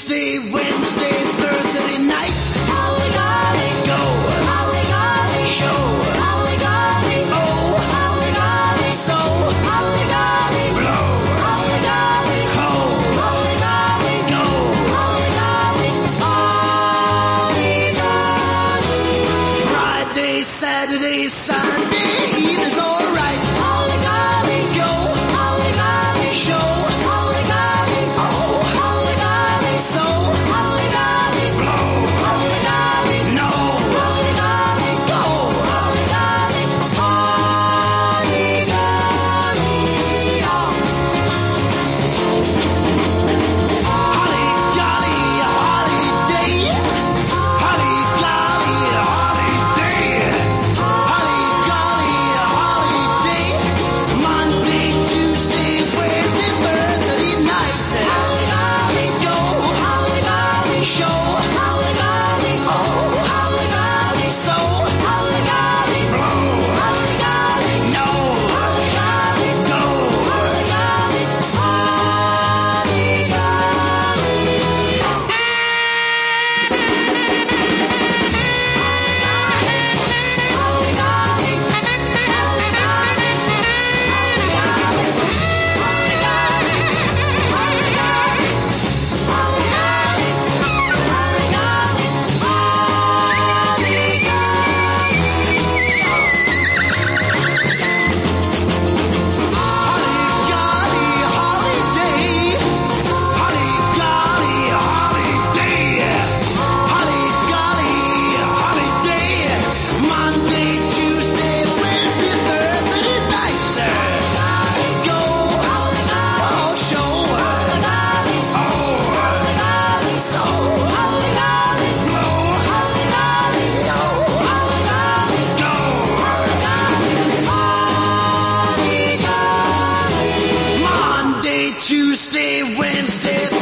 Tuesday, Wednesday, Thursday night. Ollie Golly. Go. Ollie Golly. Show. Ollie Golly. Oh. Ollie Golly. So. Ollie Golly. Blow. Ollie Golly. Cold. Ollie Golly. Go. Ollie Golly. Ollie Golly. Friday, Saturday, Sunday. Tuesday, Wednesday.